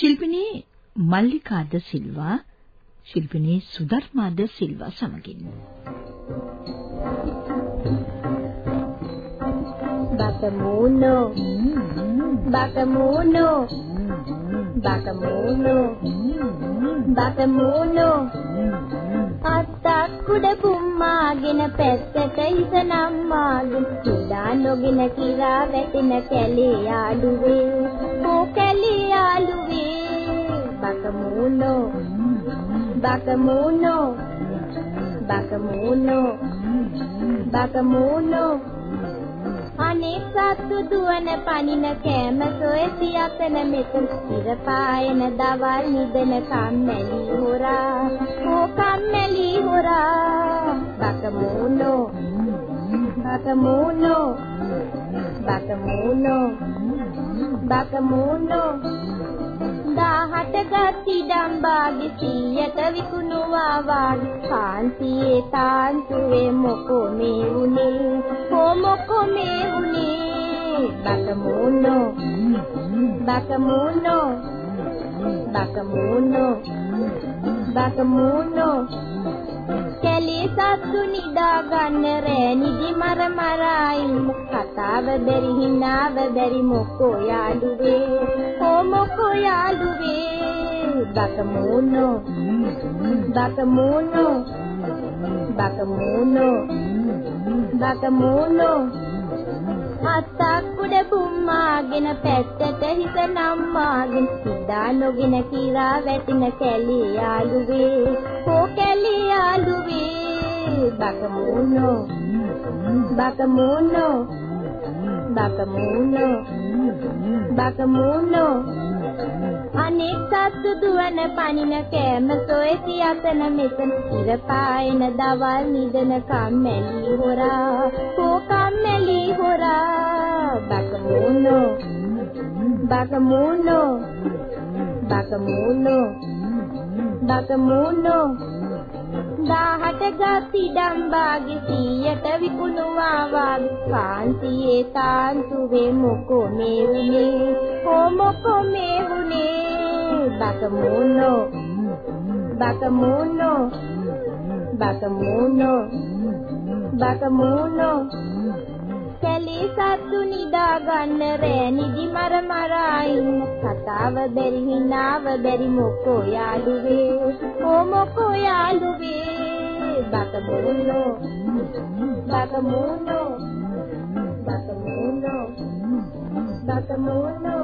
ශිල්පිනී මල්ලිකා ද සිල්වා ශිල්පිනී සුධර්මා ද සිල්වා සමගින්. බකමූනෝ බකමූනෝ බකමූනෝ බකමූනෝ අත්තක් කුඩ පුම්මාගෙන පැත්තට හිස නම්මාගෙන සුදා නොගෙන කිරා වැටෙන කැලේ යාළුවේ ඕ කැලේ යාළුවේ බකමූනෝ බකමූනෝ බකමූනෝ බකමූනෝ අනේ සත්තු දුවන පනින කෑම සොයසි අතන මෙතන ඉර පායන දවල් නිදන කම්මැලි හොරා. ඕ කම්මැලි හොරා. බකමූනෝ බකමූනෝ බකමූනෝ බකමූනෝ දාහට ගත් ඉඩම් බාගේ සීයට විකුණුවා වාගේ කාන්තියේ තාන්තුවේ මොකෝ මේ වුනේ කො මොකෝ මේ වුනේ බකමූනෝ බකමූනෝ බකමූනෝ බකමූනෝ කැලේ සත්තු නිදා ගන්න රෑ නිදි මර මරයි. කතාව බැරි හිනාව බැරි මොකෝ යාළුවේ? ඕ මොකෝ යාළුවේ? බකමූනෝ බකමූනෝ බකමූනෝ බකමූනෝ අත්තක් උඩ බුම්මාගෙන පැත්තට හිස නම්මාගෙන සිතා නොගෙන කිරා වැටෙන කැලේ යාළුවේ. යාළුවේ බකමූනෝ බකමූනෝ බකමූනෝ බකමූනෝ අනෙක් සත්තු දුවන පනින කෑම සොයති අතන මෙතන. ඉර පායන දවල් නිදන කම්මැලි හොරා. කෝ කම්මැලි හොරා. බකමූනෝ බකමූනෝ බකමූනෝ බකමූනෝ දාහට ගත් ඉඩම් බාගේ සීයට විකුණුවා වාගේ. කාන්තියේ තාන්තුවේ මොකෝ මේ වුනේ කො මොකෝ මේ වුනේ බකමූනෝ බකමූනෝ බකමූනෝ බකමූනෝ කැලේ සත්තු නිදා ගන්න රෑ. නිදි මර මරා ඉන්න කතාව බැරි හිනාව බැරි මොකෝ යාළුවේ? ඕ මොකෝ යාළුවේ? බකමූනෝ බකමූනෝ බකමූනෝ බකමූනෝ